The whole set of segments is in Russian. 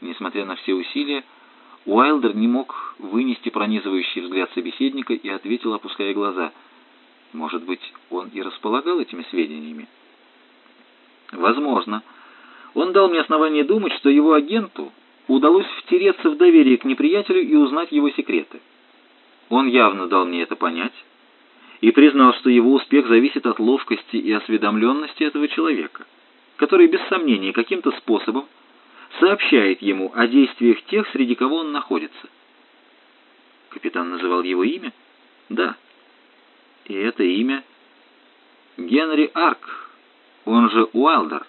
Несмотря на все усилия, Уайлдер не мог вынести пронизывающий взгляд собеседника и ответил, опуская глаза. «Может быть, он и располагал этими сведениями?» «Возможно. Он дал мне основание думать, что его агенту удалось втереться в доверие к неприятелю и узнать его секреты. Он явно дал мне это понять и признал, что его успех зависит от ловкости и осведомленности этого человека, который без сомнения каким-то способом сообщает ему о действиях тех, среди кого он находится. Капитан называл его имя? Да. И это имя Генри Арк, он же Уайлдер.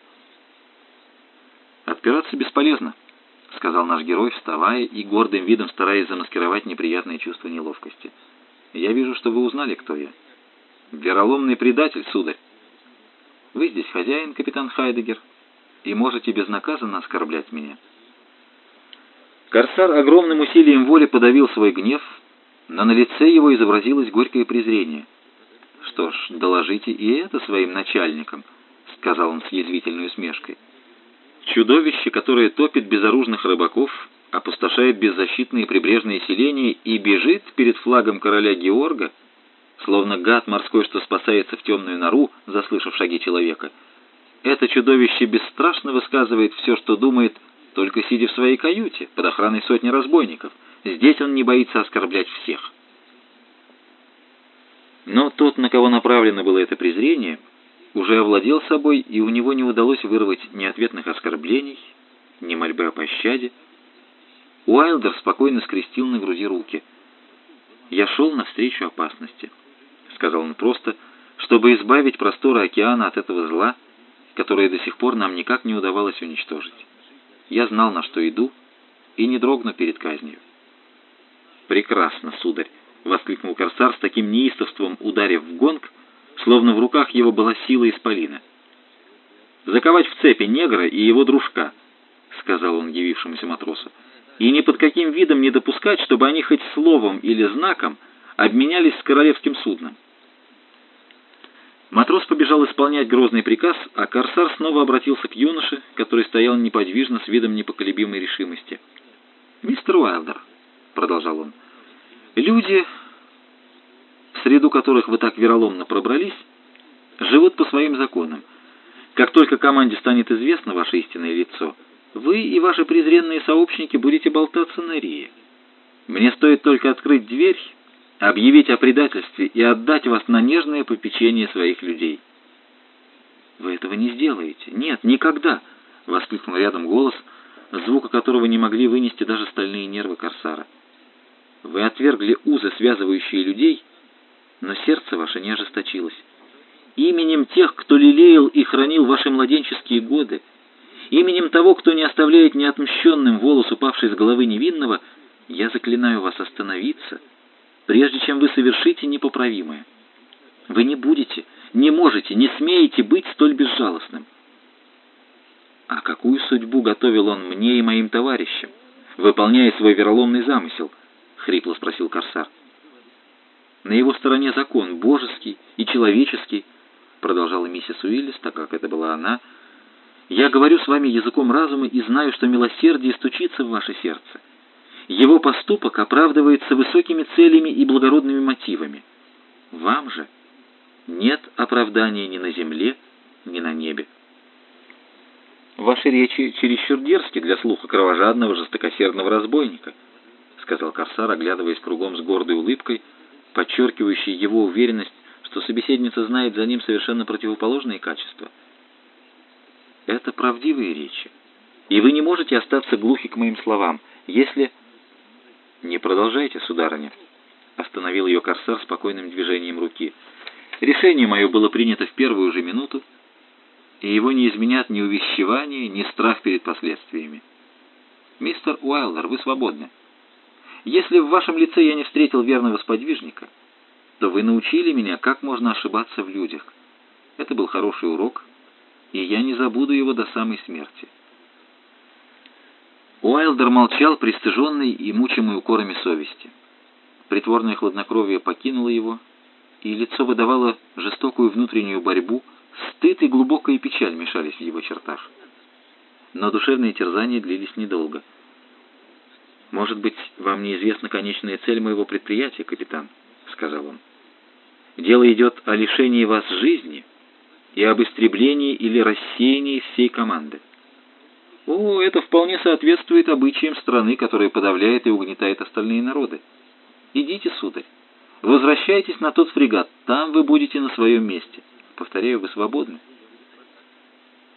Отпираться бесполезно, сказал наш герой, вставая и гордым видом стараясь замаскировать неприятное чувство неловкости. Я вижу, что вы узнали, кто я. Вероломный предатель, сударь. Вы здесь хозяин, капитан Хайдегер и можете безнаказанно оскорблять меня». Корсар огромным усилием воли подавил свой гнев, но на лице его изобразилось горькое презрение. «Что ж, доложите и это своим начальникам», — сказал он с язвительной усмешкой. «Чудовище, которое топит безоружных рыбаков, опустошает беззащитные прибрежные селения и бежит перед флагом короля Георга, словно гад морской, что спасается в темную нору, заслышав шаги человека — это чудовище бесстрашно высказывает все, что думает, только сидя в своей каюте, под охраной сотни разбойников. Здесь он не боится оскорблять всех. Но тот, на кого направлено было это презрение, уже овладел собой, и у него не удалось вырвать ни ответных оскорблений, ни мольбы о пощаде. Уайлдер спокойно скрестил на груди руки. «Я шел навстречу опасности», — сказал он просто, — «чтобы избавить просторы океана от этого зла, — которое до сих пор нам никак не удавалось уничтожить. Я знал, на что иду, и не дрогну перед казнью. «Прекрасно, сударь!» — воскликнул корсар с таким неистовством, ударив в гонг, словно в руках его была сила исполина. «Заковать в цепи негра и его дружка», — сказал он явившемуся матросу, «и ни под каким видом не допускать, чтобы они хоть словом или знаком обменялись с королевским судном. Матрос побежал исполнять грозный приказ, а корсар снова обратился к юноше, который стоял неподвижно с видом непоколебимой решимости. «Мистер Уайлдер», — продолжал он, — «люди, в среду которых вы так вероломно пробрались, живут по своим законам. Как только команде станет известно ваше истинное лицо, вы и ваши презренные сообщники будете болтаться на Рие. Мне стоит только открыть дверь, объявить о предательстве и отдать вас на нежное попечение своих людей. «Вы этого не сделаете. Нет, никогда!» — воскликнул рядом голос, звука которого не могли вынести даже стальные нервы Корсара. «Вы отвергли узы, связывающие людей, но сердце ваше не ожесточилось. Именем тех, кто лелеял и хранил ваши младенческие годы, именем того, кто не оставляет неотмщенным волос, упавший с головы невинного, я заклинаю вас остановиться» прежде чем вы совершите непоправимое. Вы не будете, не можете, не смеете быть столь безжалостным. А какую судьбу готовил он мне и моим товарищам, выполняя свой вероломный замысел? — хрипло спросил Корсар. На его стороне закон, божеский и человеческий, — продолжала миссис Уиллис, так как это была она. Я говорю с вами языком разума и знаю, что милосердие стучится в ваше сердце. Его поступок оправдывается высокими целями и благородными мотивами. Вам же нет оправдания ни на земле, ни на небе. «Ваши речи чересчур дерзки для слуха кровожадного, жестокосердного разбойника», сказал Корсар, оглядываясь кругом с гордой улыбкой, подчеркивающей его уверенность, что собеседница знает за ним совершенно противоположные качества. «Это правдивые речи, и вы не можете остаться глухи к моим словам, если...» «Не продолжайте, сударыня», — остановил ее корсар спокойным движением руки. «Решение мое было принято в первую же минуту, и его не изменят ни увещевание, ни страх перед последствиями. Мистер Уайлдер, вы свободны. Если в вашем лице я не встретил верного сподвижника, то вы научили меня, как можно ошибаться в людях. Это был хороший урок, и я не забуду его до самой смерти». Уайлдер молчал, пристыженный и мучимый укорами совести. Притворное хладнокровие покинуло его, и лицо выдавало жестокую внутреннюю борьбу, стыд и глубокая печаль мешались в его чертах. Но душевные терзания длились недолго — «Может быть, вам неизвестна конечная цель моего предприятия, капитан?» — сказал он. «Дело идет о лишении вас жизни и об истреблении или рассеянии всей команды». «О, это вполне соответствует обычаям страны, которая подавляет и угнетает остальные народы. Идите, сударь, возвращайтесь на тот фрегат, там вы будете на своем месте. Повторяю, вы свободны».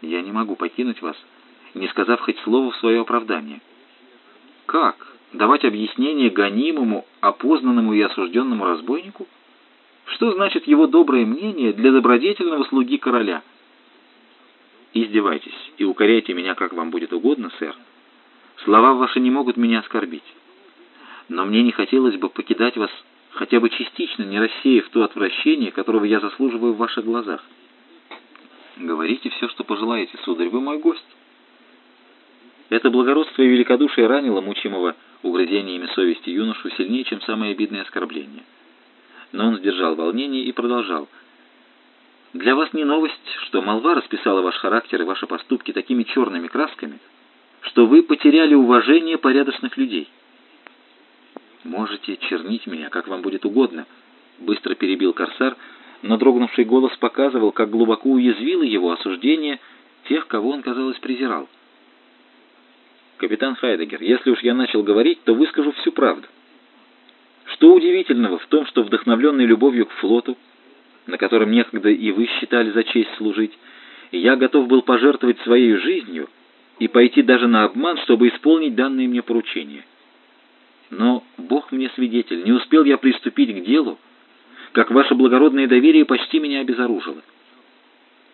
«Я не могу покинуть вас, не сказав хоть слова в свое оправдание». Как? Давать объяснение гонимому, опознанному и осужденному разбойнику? Что значит его доброе мнение для добродетельного слуги короля? Издевайтесь и укоряйте меня, как вам будет угодно, сэр. Слова ваши не могут меня оскорбить. Но мне не хотелось бы покидать вас хотя бы частично, не рассеяв то отвращение, которого я заслуживаю в ваших глазах. Говорите все, что пожелаете, сударь, вы мой гость. Это благородство и великодушие ранило мучимого угрызениями совести юношу сильнее, чем самое обидное оскорбление. Но он сдержал волнение и продолжал. «Для вас не новость, что молва расписала ваш характер и ваши поступки такими черными красками, что вы потеряли уважение порядочных людей». «Можете чернить меня, как вам будет угодно», — быстро перебил Корсар, но дрогнувший голос показывал, как глубоко уязвило его осуждение тех, кого он, казалось, презирал. «Капитан Хайдегер, если уж я начал говорить, то выскажу всю правду. Что удивительного в том, что вдохновленный любовью к флоту, на котором некогда и вы считали за честь служить, я готов был пожертвовать своей жизнью и пойти даже на обман, чтобы исполнить данные мне поручения. Но, Бог мне свидетель, не успел я приступить к делу, как ваше благородное доверие почти меня обезоружило.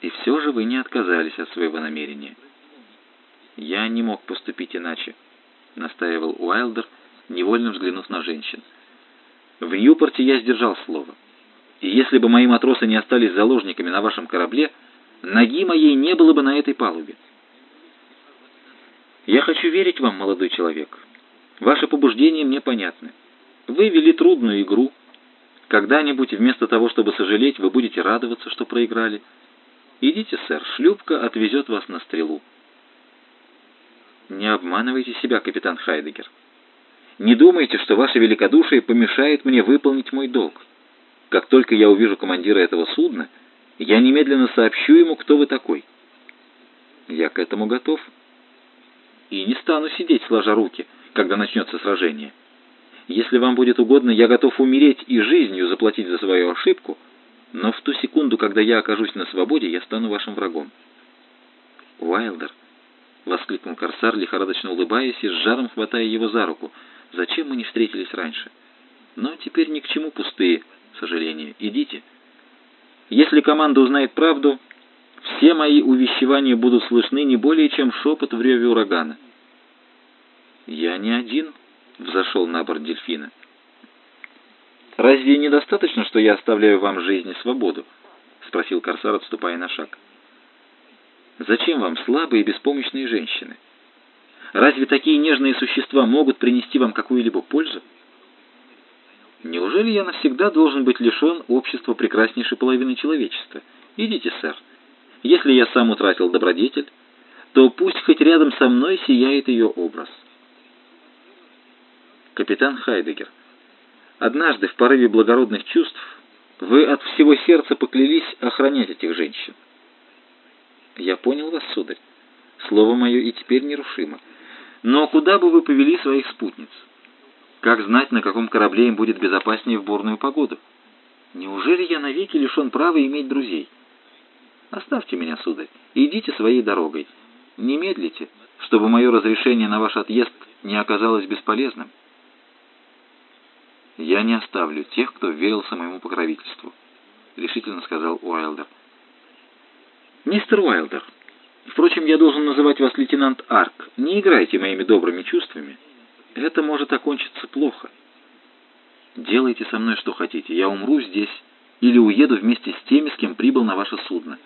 И все же вы не отказались от своего намерения». «Я не мог поступить иначе», — настаивал Уайлдер, невольно взглянув на женщин. «В Ньюпорте я сдержал слово. Если бы мои матросы не остались заложниками на вашем корабле, ноги моей не было бы на этой палубе. Я хочу верить вам, молодой человек. Ваши побуждения мне понятны. Вы вели трудную игру. Когда-нибудь вместо того, чтобы сожалеть, вы будете радоваться, что проиграли. Идите, сэр, шлюпка отвезет вас на стрелу. Не обманывайте себя, капитан Хайдегер. Не думайте, что ваше великодушие помешает мне выполнить мой долг. Как только я увижу командира этого судна, я немедленно сообщу ему, кто вы такой. Я к этому готов. И не стану сидеть, сложа руки, когда начнется сражение. Если вам будет угодно, я готов умереть и жизнью заплатить за свою ошибку, но в ту секунду, когда я окажусь на свободе, я стану вашим врагом. Уайлдер — воскликнул Корсар, лихорадочно улыбаясь и с жаром хватая его за руку. «Зачем мы не встретились раньше? Но теперь ни к чему пустые сожаления. Идите. Если команда узнает правду, все мои увещевания будут слышны не более, чем шепот в реве урагана». «Я не один», — взошел на борт дельфина. «Разве недостаточно, что я оставляю вам жизнь и свободу?» — спросил Корсар, отступая на шаг. Зачем вам слабые и беспомощные женщины? Разве такие нежные существа могут принести вам какую-либо пользу? Неужели я навсегда должен быть лишен общества прекраснейшей половины человечества? Идите, сэр. Если я сам утратил добродетель, то пусть хоть рядом со мной сияет ее образ. Капитан Хайдегер, однажды в порыве благородных чувств вы от всего сердца поклялись охранять этих женщин. «Я понял вас, сударь. Слово мое и теперь нерушимо. Но куда бы вы повели своих спутниц? Как знать, на каком корабле им будет безопаснее в бурную погоду? Неужели я навеки лишен права иметь друзей? Оставьте меня, сударь, идите своей дорогой. Не медлите, чтобы мое разрешение на ваш отъезд не оказалось бесполезным. «Я не оставлю тех, кто верился моему покровительству», — решительно сказал Уайлдер. «Мистер Уайлдер, впрочем, я должен называть вас лейтенант Арк. Не играйте моими добрыми чувствами. Это может окончиться плохо. Делайте со мной что хотите. Я умру здесь или уеду вместе с теми, с кем прибыл на ваше судно».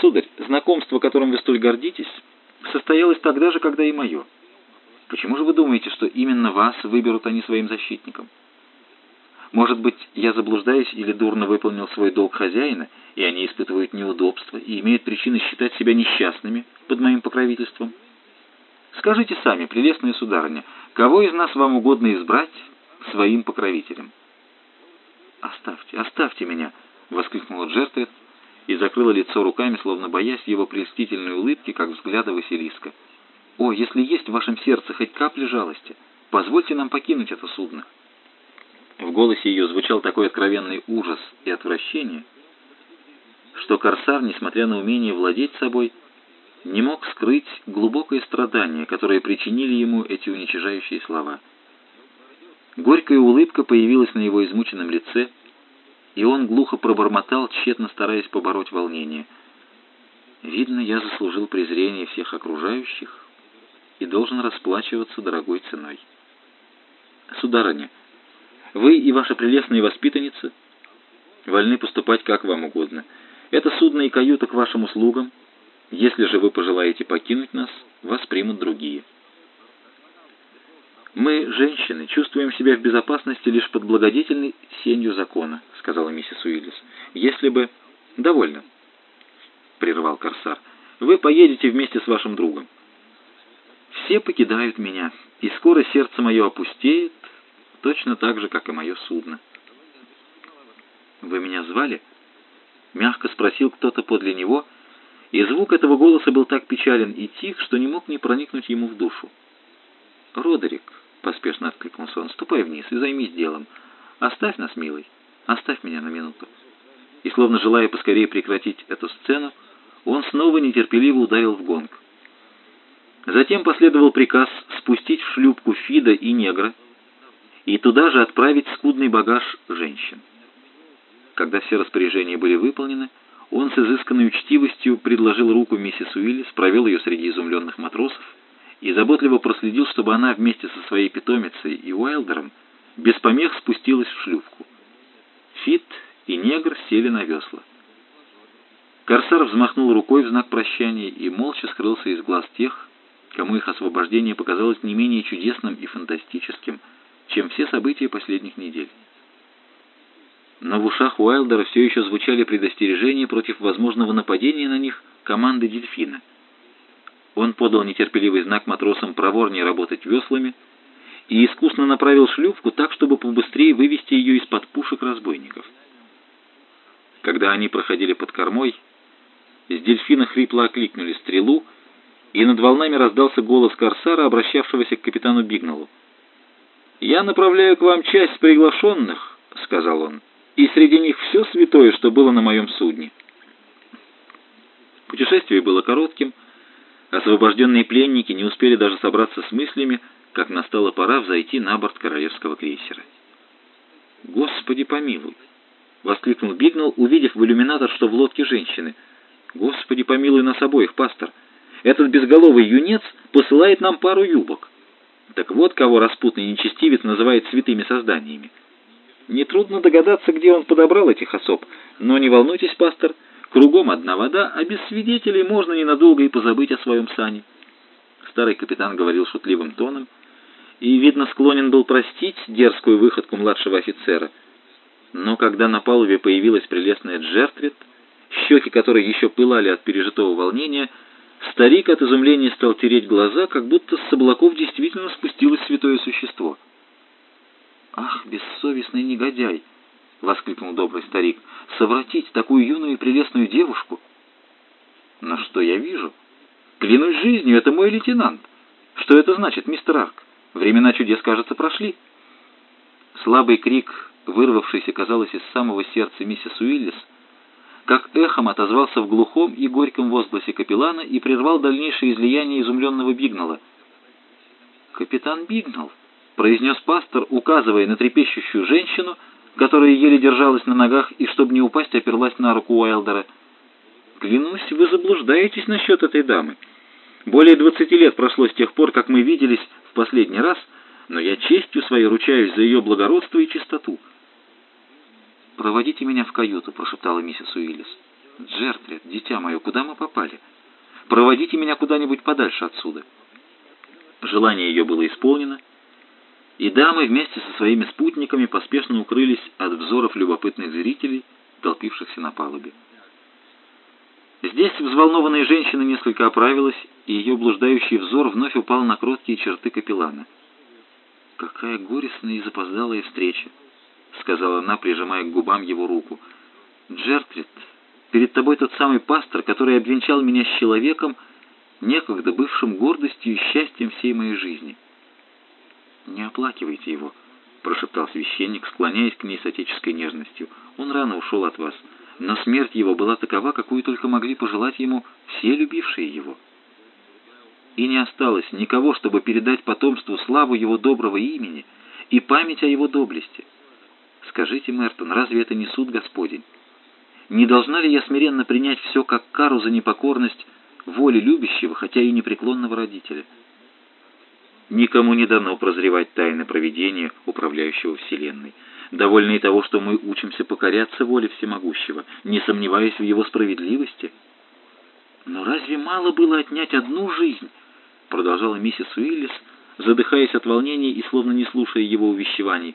«Сударь, знакомство, которым вы столь гордитесь, состоялось тогда же, когда и мое. Почему же вы думаете, что именно вас выберут они своим защитником?» Может быть, я заблуждаюсь или дурно выполнил свой долг хозяина, и они испытывают неудобства и имеют причины считать себя несчастными под моим покровительством? Скажите сами, прелестная сударыня, кого из нас вам угодно избрать своим покровителем?» «Оставьте, оставьте меня!» — воскликнула Джертрид и закрыла лицо руками, словно боясь его прелестительной улыбки, как взгляда Василиска. «О, если есть в вашем сердце хоть капля жалости, позвольте нам покинуть это судно». В голосе ее звучал такой откровенный ужас и отвращение, что Корсар, несмотря на умение владеть собой, не мог скрыть глубокое страдание, которое причинили ему эти уничижающие слова. Горькая улыбка появилась на его измученном лице, и он глухо пробормотал, тщетно стараясь побороть волнение. «Видно, я заслужил презрение всех окружающих и должен расплачиваться дорогой ценой. Сударыня, вы и ваша прелестная воспитанница вольны поступать как вам угодно. Это судно и каюта к вашим услугам. Если же вы пожелаете покинуть нас, вас примут другие». «Мы, женщины, чувствуем себя в безопасности лишь под благодетельной сенью закона», — сказала миссис Уиллис. «Если бы...» «Довольно», — прервал Корсар. «Вы поедете вместе с вашим другом». «Все покидают меня, и скоро сердце мое опустеет, точно так же, как и мое судно». «Вы меня звали?» — мягко спросил кто-то подле него, и звук этого голоса был так печален и тих, что не мог не проникнуть ему в душу. «Родерик», поспешно откликнулся он. «Ступай вниз и займись делом. Оставь нас, милый. Оставь меня на минуту». И, словно желая поскорее прекратить эту сцену, он снова нетерпеливо ударил в гонг. Затем последовал приказ спустить в шлюпку Фида и негра и туда же отправить скудный багаж женщин. Когда все распоряжения были выполнены, он с изысканной учтивостью предложил руку миссис Уиллис, провел ее среди изумленных матросов и заботливо проследил, чтобы она вместе со своей питомицей и Уайлдером без помех спустилась в шлюпку. Фит и негр сели на весла. Корсар взмахнул рукой в знак прощания и молча скрылся из глаз тех, кому их освобождение показалось не менее чудесным и фантастическим, чем все события последних недель. Но в ушах Уайлдера все еще звучали предостережения против возможного нападения на них команды «Дельфина». Он подал нетерпеливый знак матросам проворнее работать веслами и искусно направил шлюпку так, чтобы побыстрее вывести ее из-под пушек разбойников. Когда они проходили под кормой, с дельфина хрипло окликнули стрелу, и над волнами раздался голос корсара, обращавшегося к капитану Бигналу. «Я направляю к вам часть приглашенных», — сказал он, — «и среди них все святое, что было на моем судне». Путешествие было коротким, — Освобожденные пленники не успели даже собраться с мыслями, как настала пора взойти на борт королевского крейсера. «Господи помилуй!» — воскликнул Бигнал, увидев в иллюминатор, что в лодке женщины. «Господи помилуй нас обоих, пастор! Этот безголовый юнец посылает нам пару юбок. Так вот, кого распутный нечестивец называет святыми созданиями. Нетрудно догадаться, где он подобрал этих особ, но не волнуйтесь, пастор, — Кругом одна вода, а без свидетелей можно ненадолго и позабыть о своем сане. Старый капитан говорил шутливым тоном и, видно, склонен был простить дерзкую выходку младшего офицера. Но когда на палубе появилась прелестная Джертрид, щеки которой еще пылали от пережитого волнения, старик от изумления стал тереть глаза, как будто с облаков действительно спустилось святое существо. «Ах, бессовестный негодяй!» — воскликнул добрый старик. «Совратить такую юную и прелестную девушку?» «Но что я вижу? Клянусь жизнью, это мой лейтенант. Что это значит, мистер Арк? Времена чудес, кажется, прошли». Слабый крик, вырвавшийся, казалось, из самого сердца миссис Уиллис, как эхом отозвался в глухом и горьком возгласе капеллана и прервал дальнейшее излияние изумленного Бигнала. «Капитан Бигнал», — произнес пастор, указывая на трепещущую женщину, — которая еле держалась на ногах и, чтобы не упасть, оперлась на руку Уайлдера. «Клянусь, вы заблуждаетесь насчет этой дамы. Более двадцати лет прошло с тех пор, как мы виделись в последний раз, но я честью своей ручаюсь за ее благородство и чистоту». «Проводите меня в каюту», — прошептала миссис Уиллис. «Джертрид, дитя мое, куда мы попали? Проводите меня куда-нибудь подальше отсюда». Желание ее было исполнено, — и дамы вместе со своими спутниками поспешно укрылись от взоров любопытных зрителей, толпившихся на палубе. Здесь взволнованная женщина несколько оправилась, и ее блуждающий взор вновь упал на кроткие черты капеллана. «Какая горестная и запоздалая встреча!» — сказала она, прижимая к губам его руку. «Джертрид, перед тобой тот самый пастор, который обвенчал меня с человеком, некогда бывшим гордостью и счастьем всей моей жизни». «Не оплакивайте его», — прошептал священник, склоняясь к ней с отеческой нежностью. «Он рано ушел от вас, но смерть его была такова, какую только могли пожелать ему все любившие его» и не осталось никого, чтобы передать потомству славу его доброго имени и память о его доблести. Скажите, Мертон, разве это не суд Господень? Не должна ли я смиренно принять все как кару за непокорность воли любящего, хотя и непреклонного родителя? Никому не дано прозревать тайны проведения, управляющего Вселенной. Довольно и того, что мы учимся покоряться воле Всемогущего, не сомневаясь в его справедливости. Но разве мало было отнять одну жизнь, — продолжала миссис Уиллис, задыхаясь от волнения и словно не слушая его увещеваний.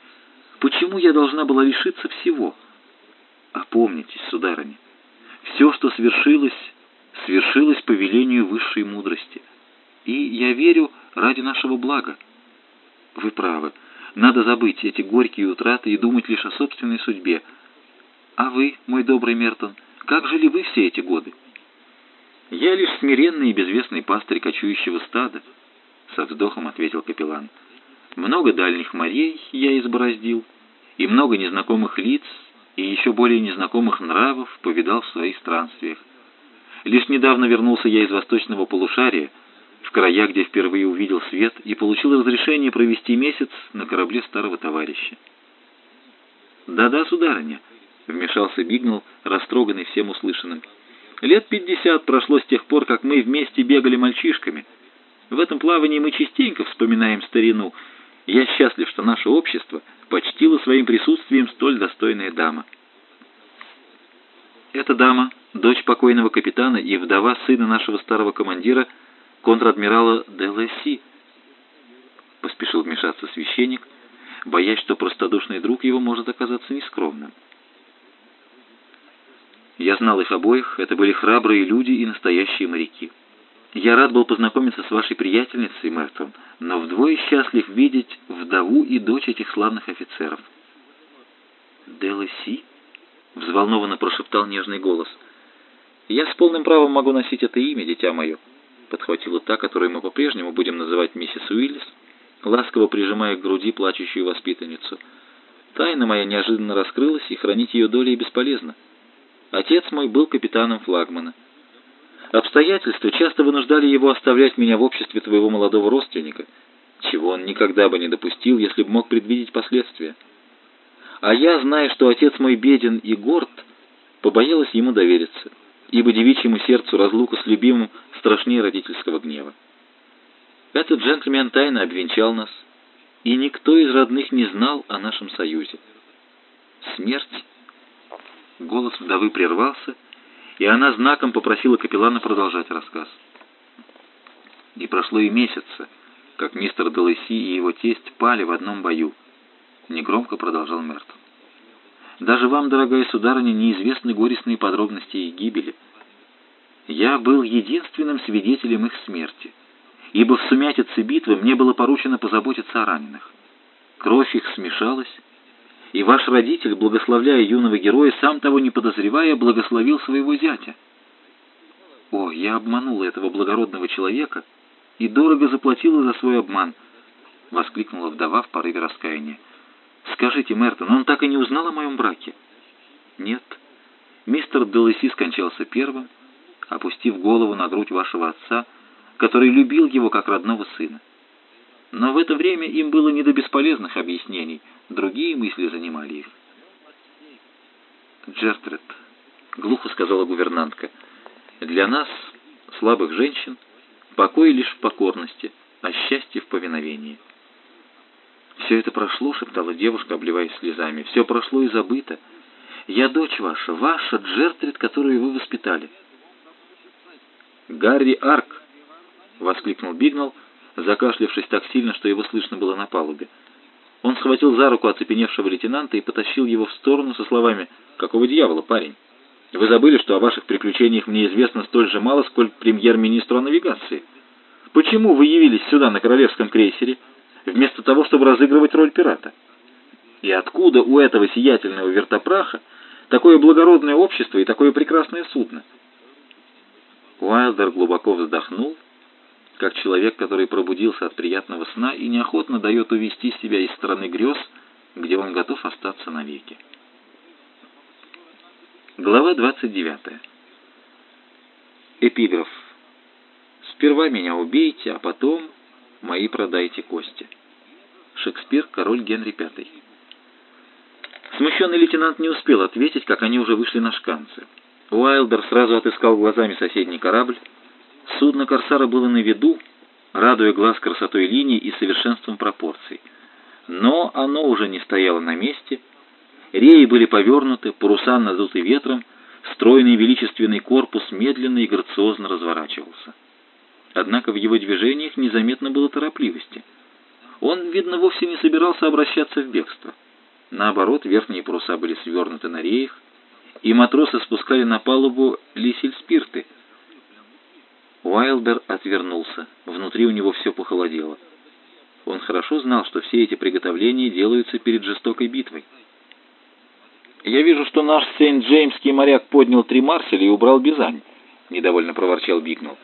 «Почему я должна была лишиться всего?» «Опомнитесь, сударыня, все, что свершилось, свершилось по велению высшей мудрости. И, я верю, ради нашего блага. Вы правы, надо забыть эти горькие утраты и думать лишь о собственной судьбе. А вы, мой добрый Мертон, как жили вы все эти годы?» «Я лишь смиренный и безвестный пастырь кочующего стада», — со вздохом ответил капеллан. «Много дальних морей я избороздил, и много незнакомых лиц, и еще более незнакомых нравов повидал в своих странствиях. Лишь недавно вернулся я из восточного полушария, в края, где впервые увидел свет, и получил разрешение провести месяц на корабле старого товарища. «Да-да, сударыня», — вмешался Бигнал, растроганный всем услышанным. Лет пятьдесят прошло с тех пор, как мы вместе бегали мальчишками. В этом плавании мы частенько вспоминаем старину. Я счастлив, что наше общество почтило своим присутствием столь достойная дама. Эта дама, дочь покойного капитана и вдова сына нашего старого командира, контр-адмирала Делеси, поспешил вмешаться священник, боясь, что простодушный друг его может оказаться нескромным. Я знал их обоих, это были храбрые люди и настоящие моряки. Я рад был познакомиться с вашей приятельницей, Мертон, но вдвое счастлив видеть вдову и дочь этих славных офицеров. «Деласи?» — взволнованно прошептал нежный голос. «Я с полным правом могу носить это имя, дитя мое», — подхватила та, которую мы по-прежнему будем называть миссис Уиллис, ласково прижимая к груди плачущую воспитанницу. «Тайна моя неожиданно раскрылась, и хранить ее долей бесполезно». Отец мой был капитаном флагмана. Обстоятельства часто вынуждали его оставлять меня в обществе твоего молодого родственника, чего он никогда бы не допустил, если бы мог предвидеть последствия. А я, зная, что отец мой беден и горд, побоялась ему довериться, ибо девичьему сердцу разлука с любимым страшнее родительского гнева. Этот джентльмен тайно обвенчал нас, и никто из родных не знал о нашем союзе. Смерть Голос вдовы прервался, и она знаком попросила капеллана продолжать рассказ. Не прошло и месяца, как мистер Делеси и его тесть пали в одном бою. Негромко продолжал Мертон. Даже вам, дорогая сударыня, неизвестны горестные подробности их гибели. Я был единственным свидетелем их смерти, ибо в сумятице битвы мне было поручено позаботиться о раненых. Кровь их смешалась, и ваш родитель, благословляя юного героя, сам того не подозревая, благословил своего зятя. О, я обманула этого благородного человека и дорого заплатила за свой обман, — воскликнула вдова в порыве раскаяния. Скажите, Мертон, он так и не узнал о моем браке? Нет. Мистер Делеси скончался первым, опустив голову на грудь вашего отца, который любил его как родного сына. Но в это время им было не до бесполезных объяснений, другие мысли занимали их. «Джертред», — глухо сказала гувернантка, — «для нас, слабых женщин, покой лишь в покорности, а счастье в повиновении». «Все это прошло», — шептала девушка, обливаясь слезами, — «все прошло и забыто. Я дочь ваша, ваша Джертрид, которую вы воспитали». «Гарри Арк!» — воскликнул Бигнал, закашлявшись так сильно, что его слышно было на палубе. Он схватил за руку оцепеневшего лейтенанта и потащил его в сторону со словами «Какого дьявола, парень? Вы забыли, что о ваших приключениях мне известно столь же мало, сколь премьер-министру о навигации. Почему вы явились сюда на королевском крейсере, вместо того, чтобы разыгрывать роль пирата? И откуда у этого сиятельного вертопраха такое благородное общество и такое прекрасное судно? Уайлдер глубоко вздохнул, как человек, который пробудился от приятного сна и неохотно дает увести себя из страны грез, где он готов остаться навеки. Глава 29. Эпиграф. «Сперва меня убейте, а потом мои продайте кости». Шекспир, король Генри V. Смущенный лейтенант не успел ответить, как они уже вышли на шканцы. Уайлдер сразу отыскал глазами соседний корабль. Судно «Корсара» было на виду, радуя глаз красотой линий и совершенством пропорций. Но оно уже не стояло на месте. Реи были повернуты, паруса надуты ветром, стройный величественный корпус медленно и грациозно разворачивался. Однако в его движениях незаметно было торопливости. Он, видно, вовсе не собирался обращаться в бегство. Наоборот, верхние паруса были свернуты на реях, и матросы спускали на палубу лисельспирты. Уайлдер отвернулся. Внутри у него все похолодело. Он хорошо знал, что все эти приготовления делаются перед жестокой битвой. «Я вижу, что наш Сент-Джеймский моряк поднял три марселя и убрал Бизань», — недовольно проворчал Бигнал.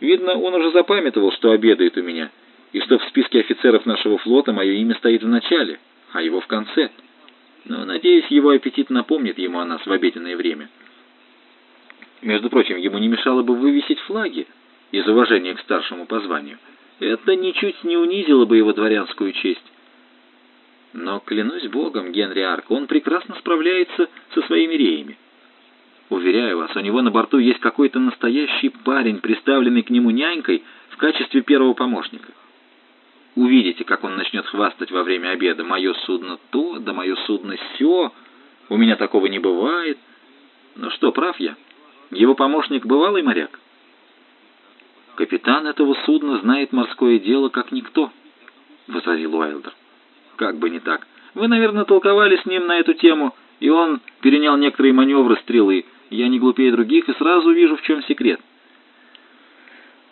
«Видно, он уже запамятовал, что обедает у меня, и что в списке офицеров нашего флота мое имя стоит в начале, а его в конце» но, надеюсь, его аппетит напомнит ему о нас в обеденное время. Между прочим, ему не мешало бы вывесить флаги из уважения к старшему по званию. Это ничуть не унизило бы его дворянскую честь. Но, клянусь богом, Генри Арк, он прекрасно справляется со своими реями. Уверяю вас, у него на борту есть какой-то настоящий парень, приставленный к нему нянькой в качестве первого помощника. Увидите, как он начнет хвастать во время обеда. Мое судно то, да мое судно сё. У меня такого не бывает. Ну что, прав я? Его помощник бывалый моряк? Капитан этого судна знает морское дело как никто, возразил Уайлдер. Как бы не так. Вы, наверное, толковали с ним на эту тему, и он перенял некоторые маневры стрелы. Я не глупее других и сразу вижу, в чем секрет.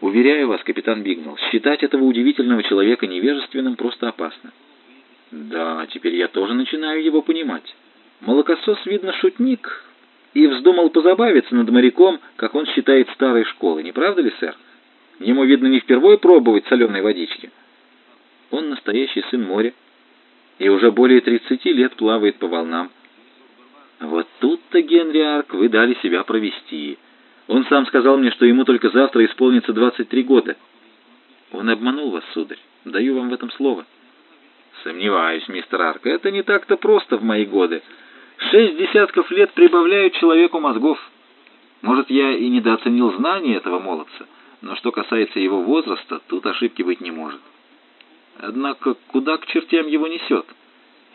Уверяю вас, капитан Бигнал, считать этого удивительного человека невежественным просто опасно. Да, теперь я тоже начинаю его понимать. Молокосос, видно, шутник, и вздумал позабавиться над моряком, как он считает старой школы, не правда ли, сэр? Ему, видно, не впервые пробовать соленой водички. Он настоящий сын моря, и уже более 30 лет плавает по волнам. Вот тут-то, Генри Арк, вы дали себя провести. Он сам сказал мне, что ему только завтра исполнится 23 года. Он обманул вас, сударь. Даю вам в этом слово. Сомневаюсь, мистер Арк. Это не так-то просто в мои годы. Шесть десятков лет прибавляют человеку мозгов. Может, я и недооценил знания этого молодца, но что касается его возраста, тут ошибки быть не может. Однако, куда к чертям его несет?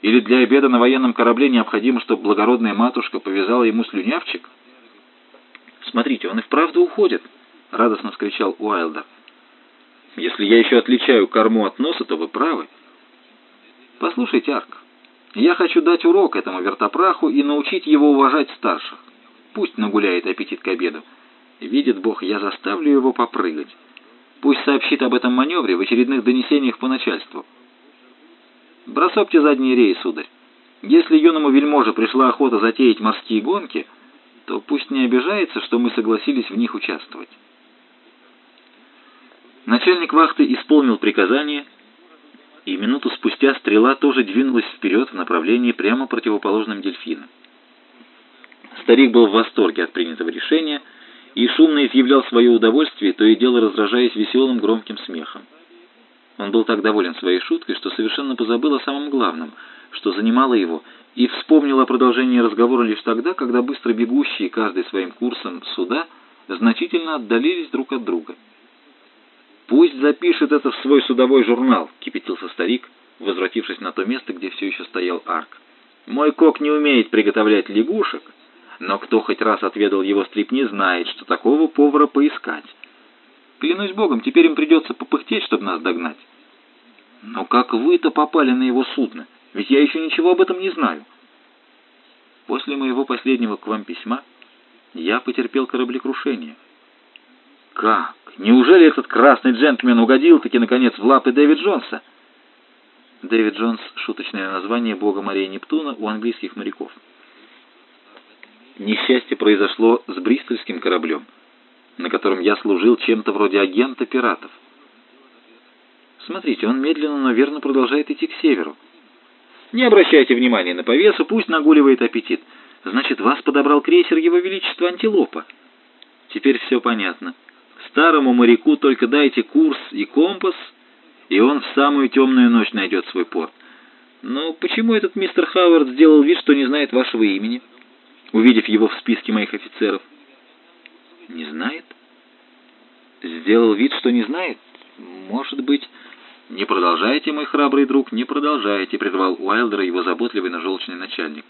Или для обеда на военном корабле необходимо, чтобы благородная матушка повязала ему слюнявчик? «Смотрите, он и вправду уходит!» — радостно вскричал Уайлдер. «Если я еще отличаю корму от носа, то вы правы». «Послушайте, Арк, я хочу дать урок этому вертопраху и научить его уважать старших. Пусть нагуляет аппетит к обеду. Видит Бог, я заставлю его попрыгать. Пусть сообщит об этом маневре в очередных донесениях по начальству. Бросопьте задние реи, сударь. Если юному вельможе пришла охота затеять морские гонки, то пусть не обижается, что мы согласились в них участвовать. Начальник вахты исполнил приказание, и минуту спустя стрела тоже двинулась вперед в направлении прямо противоположном дельфину. Старик был в восторге от принятого решения и шумно изъявлял свое удовольствие, то и дело раздражаясь веселым громким смехом. Он был так доволен своей шуткой, что совершенно позабыл о самом главном, что занимало его, и вспомнил о продолжении разговора лишь тогда, когда быстро бегущие каждый своим курсом суда значительно отдалились друг от друга. «Пусть запишет это в свой судовой журнал», — кипятился старик, возвратившись на то место, где все еще стоял арк. «Мой кок не умеет приготовлять лягушек, но кто хоть раз отведал его стрипни, знает, что такого повара поискать. Клянусь богом, теперь им придется попыхтеть, чтобы нас догнать». «Но как вы-то попали на его судно? Ведь я еще ничего об этом не знаю». После моего последнего к вам письма Я потерпел кораблекрушение. Как? Неужели этот красный джентльмен угодил-таки, наконец, в лапы Дэвид Джонса? Дэвид Джонс — шуточное название бога морей Нептуна у английских моряков. Несчастье произошло с бристольским кораблем, на котором я служил чем-то вроде агента пиратов. Смотрите, он медленно, но верно продолжает идти к северу. Не обращайте внимания на повесу, пусть нагуливает аппетит. Значит, вас подобрал крейсер Его Величества Антилопа. Теперь все понятно. Старому моряку только дайте курс и компас, и он в самую темную ночь найдет свой порт. Но почему этот мистер Хауард сделал вид, что не знает вашего имени, увидев его в списке моих офицеров? Не знает? Сделал вид, что не знает? Может быть... «Не продолжайте, мой храбрый друг, не продолжайте», — прервал Уайлдера его заботливый, но желчный начальник.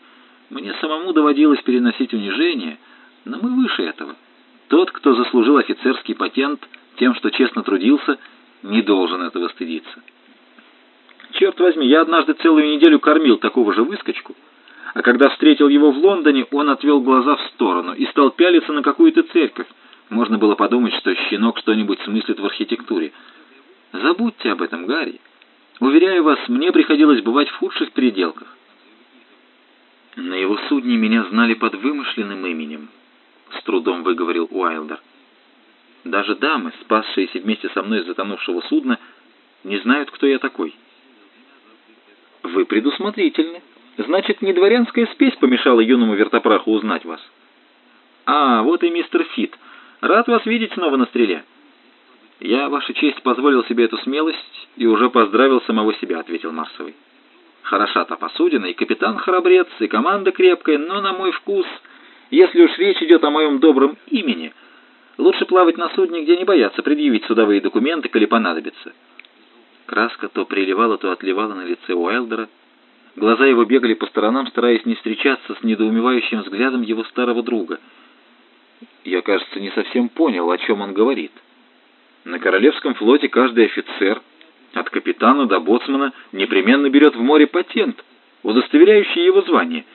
«Мне самому доводилось переносить унижение, но мы выше этого. Тот, кто заслужил офицерский патент тем, что честно трудился, не должен этого стыдиться». «Черт возьми, я однажды целую неделю кормил такого же выскочку, а когда встретил его в Лондоне, он отвел глаза в сторону и стал пялиться на какую-то церковь. Можно было подумать, что щенок что-нибудь смыслит в архитектуре». Забудьте об этом, Гарри. Уверяю вас, мне приходилось бывать в худших переделках. На его судне меня знали под вымышленным именем, с трудом выговорил Уайлдер. Даже дамы, спасшиеся вместе со мной из затонувшего судна, не знают, кто я такой. Вы предусмотрительны. Значит, не дворянская спесь помешала юному вертопраху узнать вас. А, вот и мистер Фит. Рад вас видеть снова на стреле. «Я, Ваша честь, позволил себе эту смелость и уже поздравил самого себя», — ответил Марсовый. «Хороша-то посудина, и капитан храбрец, и команда крепкая, но, на мой вкус, если уж речь идет о моем добром имени, лучше плавать на судне, где не боятся предъявить судовые документы, коли понадобится». Краска то приливала, то отливала на лице Уайлдера. Глаза его бегали по сторонам, стараясь не встречаться с недоумевающим взглядом его старого друга. «Я, кажется, не совсем понял, о чем он говорит». На Королевском флоте каждый офицер, от капитана до боцмана, непременно берет в море патент, удостоверяющий его звание,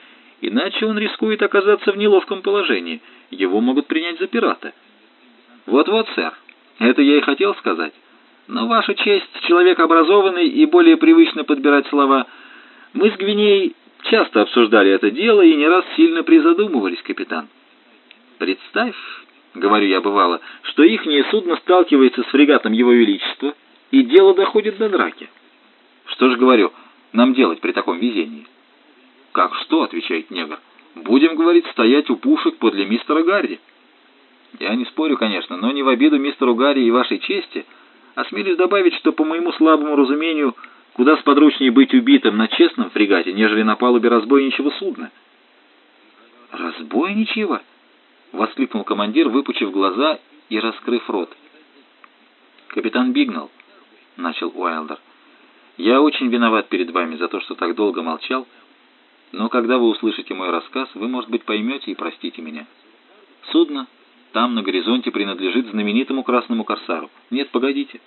иначе он рискует оказаться в неловком положении, его могут принять за пирата. Вот-вот, сэр, это я и хотел сказать. Но ваша честь, человек образованный и более привычно подбирать слова, мы с Гвинеей часто обсуждали это дело и не раз сильно призадумывались, капитан. Представь, говорю я бывало, что ихнее судно сталкивается с фрегатом Его Величества, и дело доходит до драки. Что ж, говорю, нам делать при таком везении? Как что, отвечает негр, будем, говорить, стоять у пушек подле мистера Гарри. Я не спорю, конечно, но не в обиду мистеру Гарри и вашей чести, осмелюсь добавить, что по моему слабому разумению куда сподручнее быть убитым на честном фрегате, нежели на палубе разбойничьего судна. Разбойничьего? — воскликнул командир, выпучив глаза и раскрыв рот. «Капитан Бигнал», — начал Уайлдер, — «я очень виноват перед вами за то, что так долго молчал, но когда вы услышите мой рассказ, вы, может быть, поймете и простите меня. Судно там, на горизонте, принадлежит знаменитому красному корсару. Нет, погодите.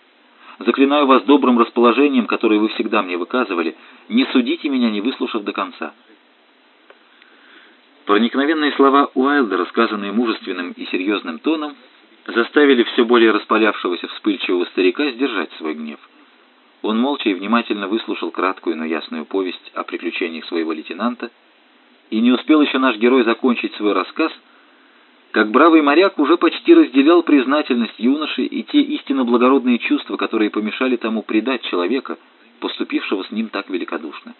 Заклинаю вас добрым расположением, которое вы всегда мне выказывали, не судите меня, не выслушав до конца». Проникновенные слова Уайлдера, сказанные мужественным и серьезным тоном, заставили все более распалявшегося вспыльчивого старика сдержать свой гнев. Он молча и внимательно выслушал краткую, но ясную повесть о приключениях своего лейтенанта, и не успел еще наш герой закончить свой рассказ, как бравый моряк уже почти разделял признательность юноши и те истинно благородные чувства, которые помешали тому предать человека, поступившего с ним так великодушно.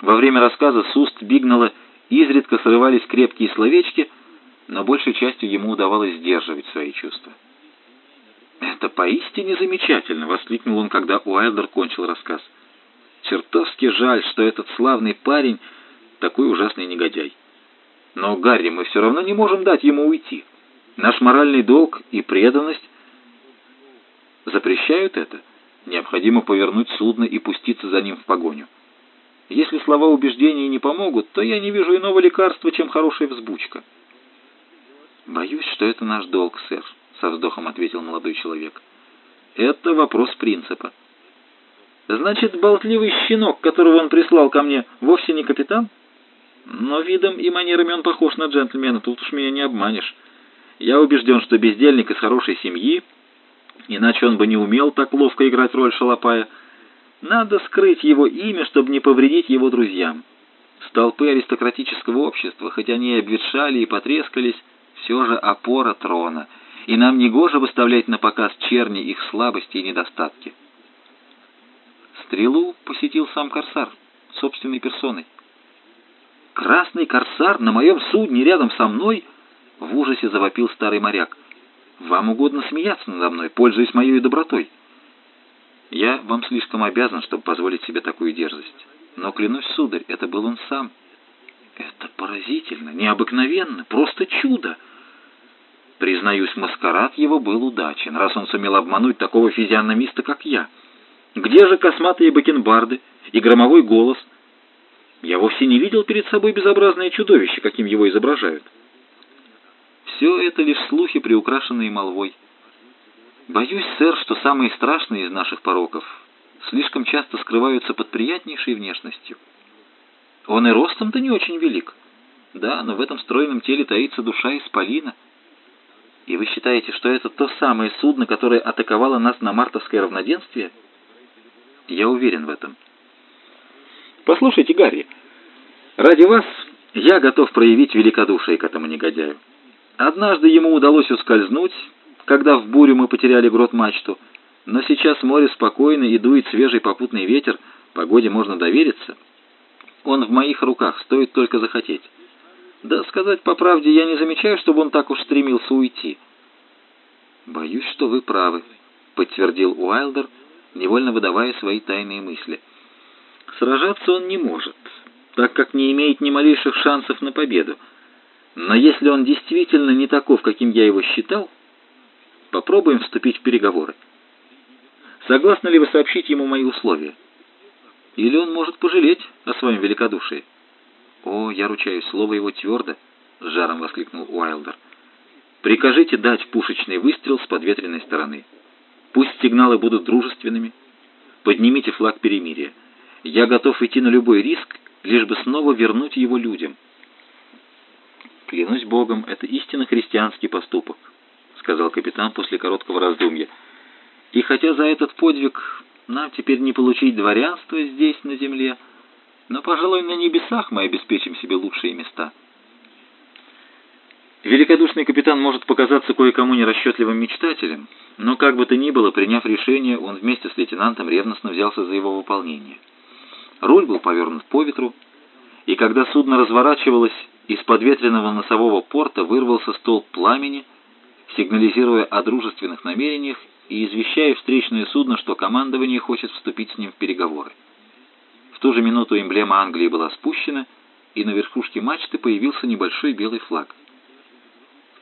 Во время рассказа с уст Бигнала Изредка срывались крепкие словечки, но большей частью ему удавалось сдерживать свои чувства. «Это поистине замечательно!» — воскликнул он, когда Уайлдер кончил рассказ. «Чертовски жаль, что этот славный парень такой ужасный негодяй. Но, Гарри, мы все равно не можем дать ему уйти. Наш моральный долг и преданность запрещают это. Необходимо повернуть судно и пуститься за ним в погоню». Если слова убеждения не помогут, то я не вижу иного лекарства, чем хорошая взбучка. «Боюсь, что это наш долг, сэр», — со вздохом ответил молодой человек. «Это вопрос принципа». «Значит, болтливый щенок, которого он прислал ко мне, вовсе не капитан?» Но видом и манерами он похож на джентльмена, тут уж меня не обманешь. Я убежден, что бездельник из хорошей семьи, иначе он бы не умел так ловко играть роль шалопая. Надо скрыть его имя, чтобы не повредить его друзьям. Столпы аристократического общества, хоть они и обветшали и потрескались, все же опора трона, и нам не гоже выставлять на показ черни их слабости и недостатки. Стрелу посетил сам Корсар, собственной персоной. «Красный Корсар на моем судне рядом со мной?» — в ужасе завопил старый моряк. «Вам угодно смеяться надо мной, пользуясь моей добротой». «Я вам слишком обязан, чтобы позволить себе такую дерзость. Но, клянусь, сударь, это был он сам». «Это поразительно, необыкновенно, просто чудо!» Признаюсь, маскарад его был удачен, раз он сумел обмануть такого физиономиста, как я. Где же косматые бакенбарды и громовой голос? Я вовсе не видел перед собой безобразное чудовище, каким его изображают. Все это лишь слухи, приукрашенные молвой. Боюсь, сэр, что самые страшные из наших пороков слишком часто скрываются под приятнейшей внешностью. Он и ростом-то не очень велик. Да, но в этом стройном теле таится душа исполина. И вы считаете, что это то самое судно, которое атаковало нас на мартовское равноденствие? Я уверен в этом. Послушайте, Гарри, ради вас я готов проявить великодушие к этому негодяю. Однажды ему удалось ускользнуть, когда в бурю мы потеряли грот-мачту, но сейчас море спокойно и дует свежий попутный ветер, погоде можно довериться. Он в моих руках, стоит только захотеть. Да, сказать по правде, я не замечаю, чтобы он так уж стремился уйти. «Боюсь, что вы правы», — подтвердил Уайлдер, невольно выдавая свои тайные мысли. Сражаться он не может, так как не имеет ни малейших шансов на победу. Но если он действительно не таков, каким я его считал, попробуем вступить в переговоры. Согласны ли вы сообщить ему мои условия? Или он может пожалеть о своем великодушии? «О, я ручаюсь, слово его твердо!» — с жаром воскликнул Уайлдер. «Прикажите дать пушечный выстрел с подветренной стороны. Пусть сигналы будут дружественными. Поднимите флаг перемирия. Я готов идти на любой риск, лишь бы снова вернуть его людям». «Клянусь Богом, это истинно христианский поступок», — сказал капитан после короткого раздумья. «И хотя за этот подвиг нам теперь не получить дворянство здесь, на земле, — но, пожалуй, на небесах мы обеспечим себе лучшие места. Великодушный капитан может показаться кое-кому нерасчетливым мечтателем, но как бы то ни было, приняв решение, он вместе с лейтенантом ревностно взялся за его выполнение. Руль был повернут по ветру, и когда судно разворачивалось, из подветренного носового порта вырвался столб пламени, сигнализируя о дружественных намерениях и извещая встречное судно, что командование хочет вступить с ним в переговоры. В ту же минуту эмблема Англии была спущена, и на верхушке мачты появился небольшой белый флаг.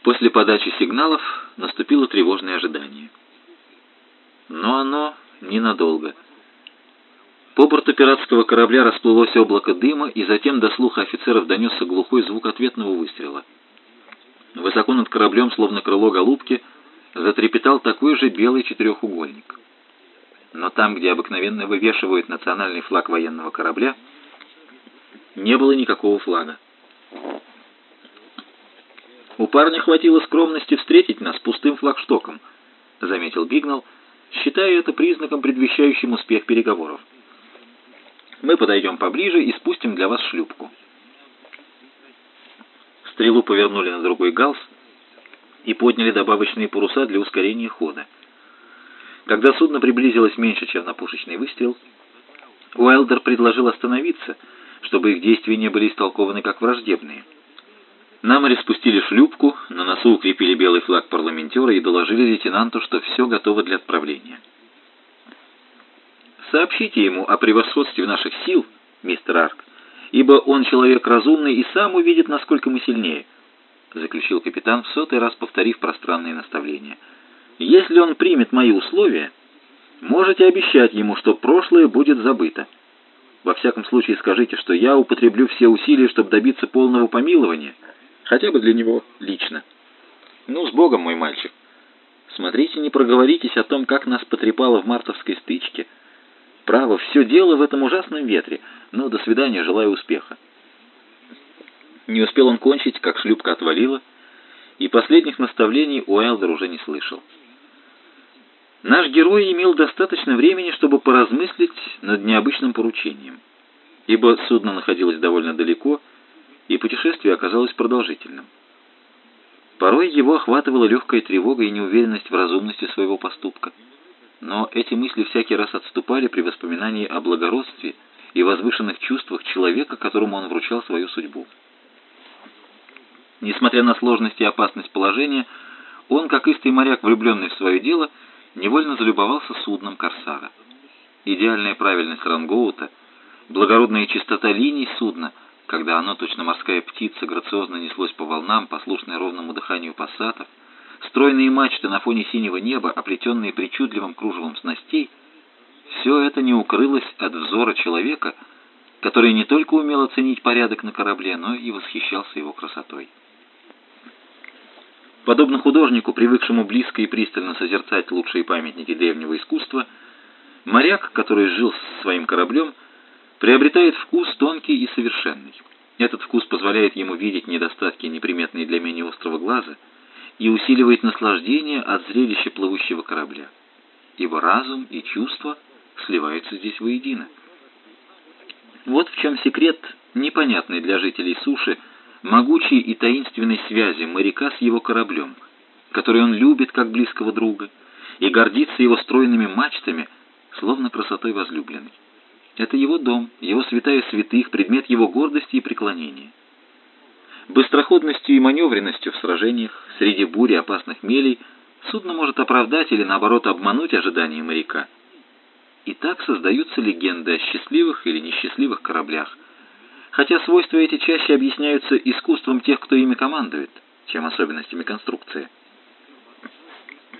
После подачи сигналов наступило тревожное ожидание. Но оно ненадолго. По борту пиратского корабля расплылось облако дыма, и затем до слуха офицеров донесся глухой звук ответного выстрела. Высоко над кораблем, словно крыло голубки, затрепетал такой же белый четырехугольник но там, где обыкновенно вывешивают национальный флаг военного корабля, не было никакого флага. «У парня хватило скромности встретить нас пустым флагштоком», — заметил Бигнал, считая это признаком, предвещающим успех переговоров. «Мы подойдем поближе и спустим для вас шлюпку». Стрелу повернули на другой галс и подняли добавочные паруса для ускорения хода. Когда судно приблизилось меньше, чем на пушечный выстрел, Уайлдер предложил остановиться, чтобы их действия не были истолкованы как враждебные. На море спустили шлюпку, на носу укрепили белый флаг парламентера и доложили лейтенанту, что все готово для отправления. «Сообщите ему о превосходстве наших сил, мистер Арк, ибо он человек разумный и сам увидит, насколько мы сильнее», заключил капитан, в сотый раз повторив пространные наставления – если он примет мои условия, можете обещать ему, что прошлое будет забыто. Во всяком случае скажите, что я употреблю все усилия, чтобы добиться полного помилования, хотя бы для него лично. Ну, с Богом, мой мальчик. Смотрите, не проговоритесь о том, как нас потрепало в мартовской стычке. Право, все дело в этом ужасном ветре. Ну, до свидания, желаю успеха. Не успел он кончить, как шлюпка отвалила, и последних наставлений Уайлдер уже не слышал. Наш герой имел достаточно времени, чтобы поразмыслить над необычным поручением, ибо судно находилось довольно далеко, и путешествие оказалось продолжительным. Порой его охватывала легкая тревога и неуверенность в разумности своего поступка. Но эти мысли всякий раз отступали при воспоминании о благородстве и возвышенных чувствах человека, которому он вручал свою судьбу. Несмотря на сложность и опасность положения, он, как истый моряк, влюбленный в свое дело, невольно залюбовался судном Корсара. Идеальная правильность рангоута, благородная чистота линий судна — когда оно, точно морская птица, грациозно неслось по волнам, послушной ровному дыханию пассатов, стройные мачты на фоне синего неба, оплетенные причудливым кружевом снастей, все это не укрылось от взора человека, который не только умел оценить порядок на корабле, но и восхищался его красотой. Подобно художнику, привыкшему близко и пристально созерцать лучшие памятники древнего искусства, моряк, который жил со своим кораблем, приобретает вкус тонкий и совершенный. Этот вкус позволяет ему видеть недостатки, неприметные для менее острого глаза, и усиливает наслаждение от зрелища плывущего корабля. Ибо разум и чувства сливаются здесь воедино. Вот в чем секрет, непонятный для жителей суши, могучей и таинственной связи моряка с его кораблем, который он любит как близкого друга, и гордится его стройными мачтами, словно красотой возлюбленной. Это его дом, его святая святых, предмет его гордости и преклонения. Быстроходностью и маневренностью в сражениях, среди бури опасных мелей, судно может оправдать или, наоборот, обмануть ожидания моряка. И так создаются легенды о счастливых или несчастливых кораблях, хотя свойства эти чаще объясняются искусством тех, кто ими командует, чем особенностями конструкции.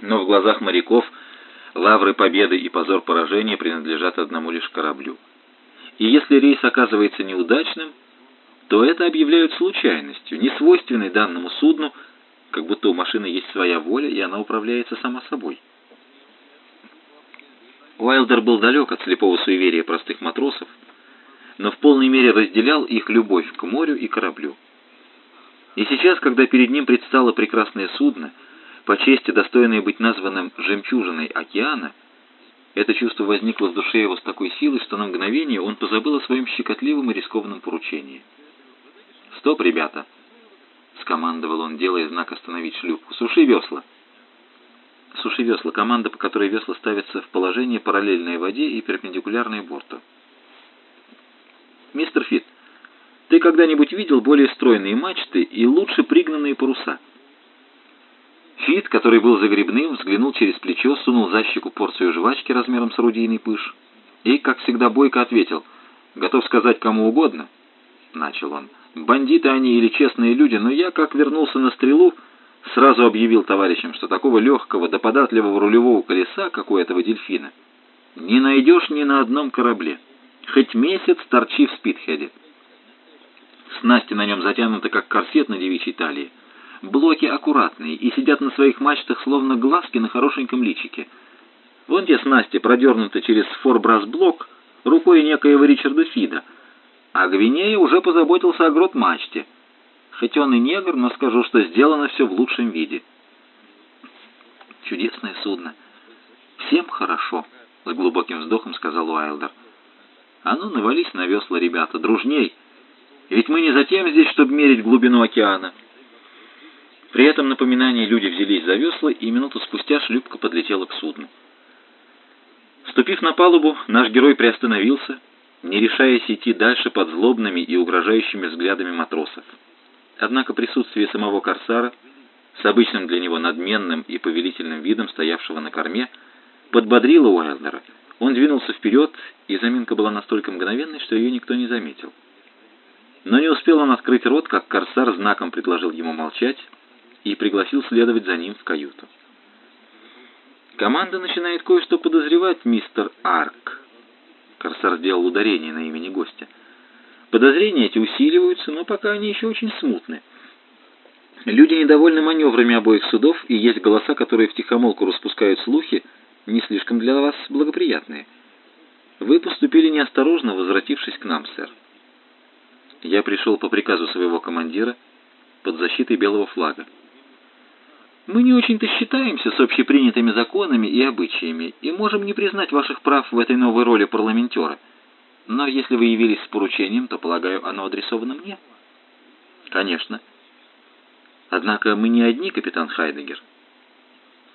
Но в глазах моряков лавры победы и позор поражения принадлежат одному лишь кораблю и если рейс оказывается неудачным, то это объявляют случайностью, не свойственной данному судну, как будто у машины есть своя воля, и она управляется сама собой. Уайлдер был далек от слепого суеверия простых матросов, но в полной мере разделял их любовь к морю и кораблю. И сейчас, когда перед ним предстало прекрасное судно, по чести достойное быть названным «жемчужиной океана», это чувство возникло в душе его с такой силой, что на мгновение он позабыл о своем щекотливом и рискованном поручении. «Стоп, ребята!» — скомандовал он, делая знак остановить шлюпку. «Суши весла!» «Суши весла» — команда, по которой весла ставятся в положение параллельной воде и перпендикулярной борту. «Мистер Фит, ты когда-нибудь видел более стройные мачты и лучше пригнанные паруса?» Фит, который был загребным, взглянул через плечо, сунул за щеку порцию жвачки размером с орудийный пыш и, как всегда, бойко ответил, «Готов сказать кому угодно», — начал он. «Бандиты они или честные люди, но я, как вернулся на стрелу, сразу объявил товарищам, что такого легкого да податливого рулевого колеса, как у этого дельфина, не найдешь ни на одном корабле, хоть месяц торчи в спидхеде. Снасти на нем затянуты, как корсет на девичьей талии, Блоки аккуратные и сидят на своих мачтах, словно глазки на хорошеньком личике. Вон те снасти продернуты через форбрас-блок рукой некоего Ричарда Фида, а Гвинея уже позаботился о грот-мачте. Хоть он и негр, но скажу, что сделано все в лучшем виде. Чудесное судно. Всем хорошо, с глубоким вздохом сказал Уайлдер. А ну, навались на весла, ребята, дружней. Ведь мы не затем здесь, чтобы мерить глубину океана. При этом напоминании люди взялись за весла, и минуту спустя шлюпка подлетела к судну. Ступив на палубу, наш герой приостановился, не решаясь идти дальше под злобными и угрожающими взглядами матросов. Однако присутствие самого корсара, с обычным для него надменным и повелительным видом стоявшего на корме, подбодрило Уайлдера. Он двинулся вперед, и заминка была настолько мгновенной, что ее никто не заметил. Но не успел он открыть рот, как корсар знаком предложил ему молчать, и пригласил следовать за ним в каюту. «Команда начинает кое-что подозревать, мистер Арк». Корсар сделал ударение на имени гостя. Подозрения эти усиливаются, но пока они еще очень смутны. Люди недовольны маневрами обоих судов, и есть голоса, которые втихомолку распускают слухи, не слишком для вас благоприятные. Вы поступили неосторожно, возвратившись к нам, сэр. Я пришел по приказу своего командира под защитой белого флага. Мы не очень-то считаемся с общепринятыми законами и обычаями и можем не признать ваших прав в этой новой роли парламентера. Но если вы явились с поручением, то, полагаю, оно адресовано мне. Конечно. Однако мы не одни, капитан Хайдегер.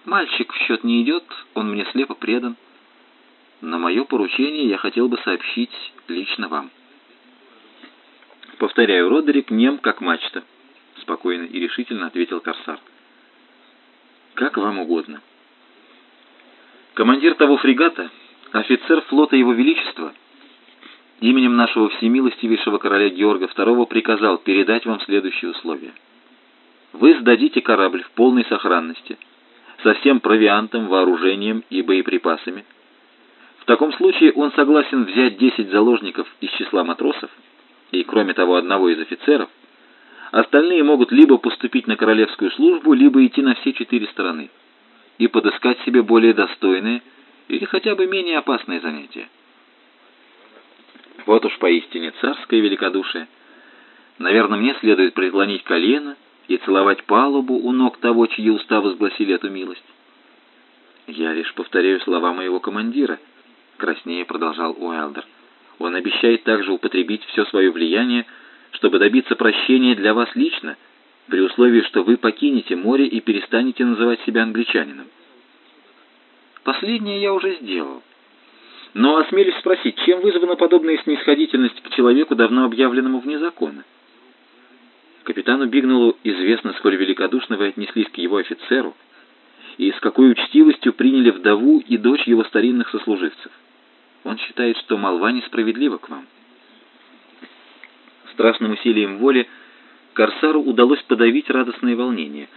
Мальчик в счет не идет, он мне слепо предан. Но мое поручение я хотел бы сообщить лично вам. Повторяю, Родерик нем как мачта, спокойно и решительно ответил Корсар. Как вам угодно. Командир того фрегата, офицер флота Его Величества, именем нашего всемилостивейшего короля Георга II приказал передать вам следующие условия. Вы сдадите корабль в полной сохранности, со всем провиантом, вооружением и боеприпасами. В таком случае он согласен взять 10 заложников из числа матросов и, кроме того, одного из офицеров. Остальные могут либо поступить на королевскую службу, либо идти на все четыре стороны и подыскать себе более достойные или хотя бы менее опасные занятия. Вот уж поистине царское великодушие. Наверное, мне следует преклонить колено и целовать палубу у ног того, чьи уста возгласили эту милость. Я лишь повторяю слова моего командира, краснее продолжал Уайлдер. Он обещает также употребить все свое влияние, чтобы добиться прощения для вас лично, при условии, что вы покинете море и перестанете называть себя англичанином. Последнее я уже сделал. Но осмелюсь спросить, чем вызвана подобная снисходительность к человеку, давно объявленному вне закона? Капитану Бигнеллу известно, сколь великодушно вы отнеслись к его офицеру, и с какой учтивостью приняли вдову и дочь его старинных сослуживцев. Он считает, что молва несправедлива к вам. Страшным усилием воли Корсару удалось подавить радостное волнение,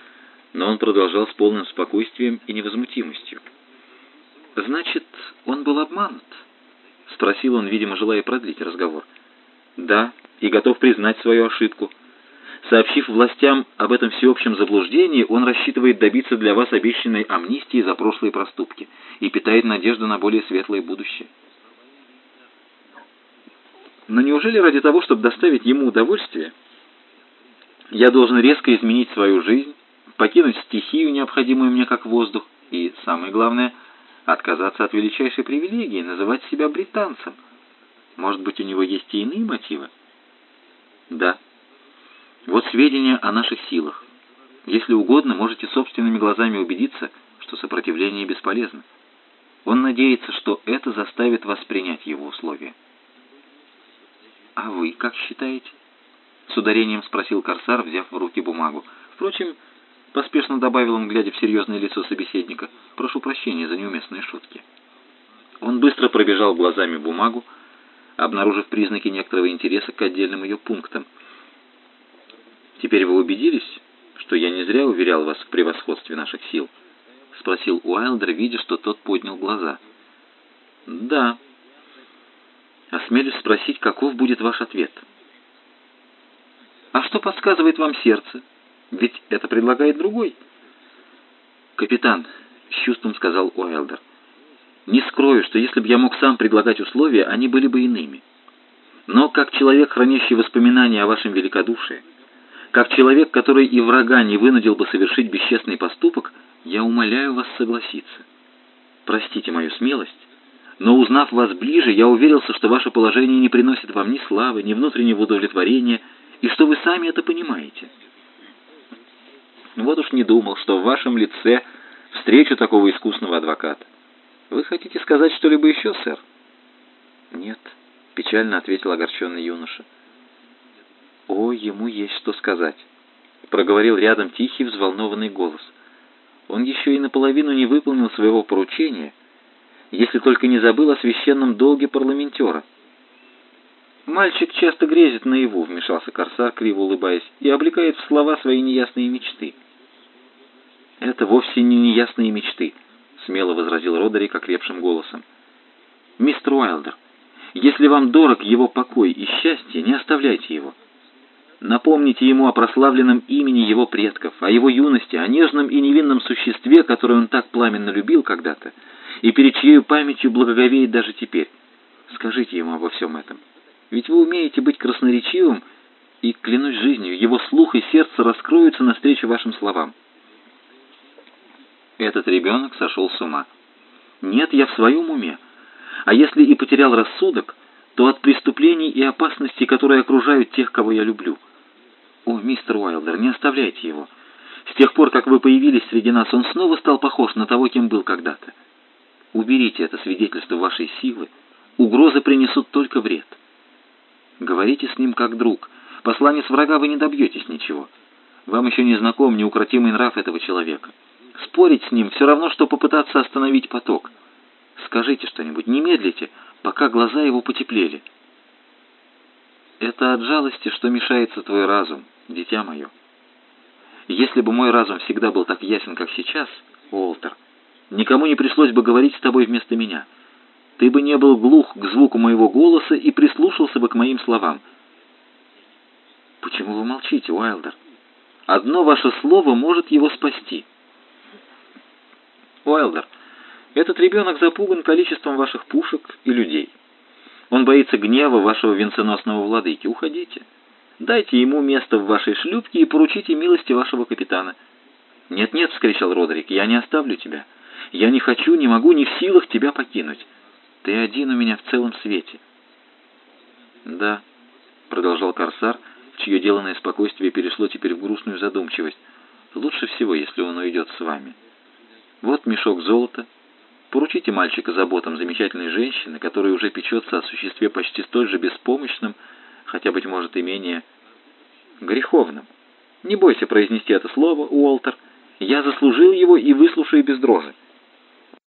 но он продолжал с полным спокойствием и невозмутимостью. «Значит, он был обманут?» — спросил он, видимо, желая продлить разговор. «Да, и готов признать свою ошибку. Сообщив властям об этом всеобщем заблуждении, он рассчитывает добиться для вас обещанной амнистии за прошлые проступки и питает надежду на более светлое будущее». Но неужели ради того, чтобы доставить ему удовольствие, я должен резко изменить свою жизнь, покинуть стихию, необходимую мне как воздух, и, самое главное — отказаться от величайшей привилегии, называть себя британцем. Может быть, у него есть и иные мотивы? Да. Вот сведения о наших силах. Если угодно, можете собственными глазами убедиться, что сопротивление бесполезно. Он надеется, что это заставит вас принять его условия. «А вы как считаете?» С ударением спросил Корсар, взяв в руки бумагу. Впрочем, Поспешно добавил он, глядя в серьезное лицо собеседника. «Прошу прощения за неуместные шутки». Он быстро пробежал глазами бумагу, обнаружив признаки некоторого интереса к отдельным ее пунктам. «Теперь вы убедились, что я не зря уверял вас в превосходстве наших сил?» — спросил Уайлдер, видя, что тот поднял глаза. «Да». «Осмелюсь спросить, каков будет ваш ответ?» «А что подсказывает вам сердце?» Ведь это предлагает другой. «Капитан», — с чувством сказал Уайлдер, — «не скрою, что если бы я мог сам предлагать условия, они были бы иными. Но как человек, хранящий воспоминания о вашем великодушии, как человек, который и врага не вынудил бы совершить бесчестный поступок, я умоляю вас согласиться. Простите мою смелость, но узнав вас ближе, я уверился, что ваше положение не приносит вам ни славы, ни внутреннего удовлетворения, и что вы сами это понимаете». Вот уж не думал, что в вашем лице встречу такого искусного адвоката. Вы хотите сказать что-либо еще, сэр? Нет, печально ответил огорченный юноша. О, ему есть что сказать, проговорил рядом тихий, взволнованный голос. Он еще и наполовину не выполнил своего поручения, если только не забыл о священном долге парламентера. «Мальчик часто грезит наяву», — вмешался Корсар, криво улыбаясь, «и облекает в слова свои неясные мечты». «Это вовсе не неясные мечты», — смело возразил Родерик окрепшим голосом. «Мистер Уайлдер, если вам дорог его покой и счастье, не оставляйте его. Напомните ему о прославленном имени его предков, о его юности, о нежном и невинном существе, которое он так пламенно любил когда-то, и перед чьей памятью благоговеет даже теперь. Скажите ему обо всем этом. Ведь вы умеете быть красноречивым и, клянусь жизнью, его слух и сердце раскроются навстречу вашим словам. Этот ребенок сошел с ума. Нет, я в своем уме. А если и потерял рассудок, то от преступлений и опасностей, которые окружают тех, кого я люблю. О, мистер Уайлдер, не оставляйте его. С тех пор, как вы появились среди нас, он снова стал похож на того, кем был когда-то. Уберите это свидетельство вашей силы. Угрозы принесут только вред. Говорите с ним как друг. Посланец врага вы не добьетесь ничего. Вам еще не знаком неукротимый нрав этого человека. Спорить с ним все равно, что попытаться остановить поток. Скажите что-нибудь, не медлите, пока глаза его потеплели. Это от жалости, что мешается твой разум, дитя мое. Если бы мой разум всегда был так ясен, как сейчас, Уолтер, никому не пришлось бы говорить с тобой вместо меня. Ты бы не был глух к звуку моего голоса и прислушался бы к моим словам. Почему вы молчите, Уайлдер? Одно ваше слово может его спасти. Уайлдер, этот ребенок запуган количеством ваших пушек и людей. Он боится гнева вашего венценосного владыки. Уходите. Дайте ему место в вашей шлюпке и поручите милости вашего капитана». «Нет-нет», — вскричал Родерик, — «я не оставлю тебя. Я не хочу, не могу, не в силах тебя покинуть. Ты один у меня в целом свете». «Да», — продолжал Корсар, чье деланное спокойствие перешло теперь в грустную задумчивость, — «лучше всего, если он уйдет с вами. Вот мешок золота. Поручите мальчика заботам замечательной женщины, которая уже печется о существе почти столь же беспомощном, хотя, быть может, и менее греховным. Не бойся произнести это слово, Уолтер. Я заслужил его и выслушаю без дрожи.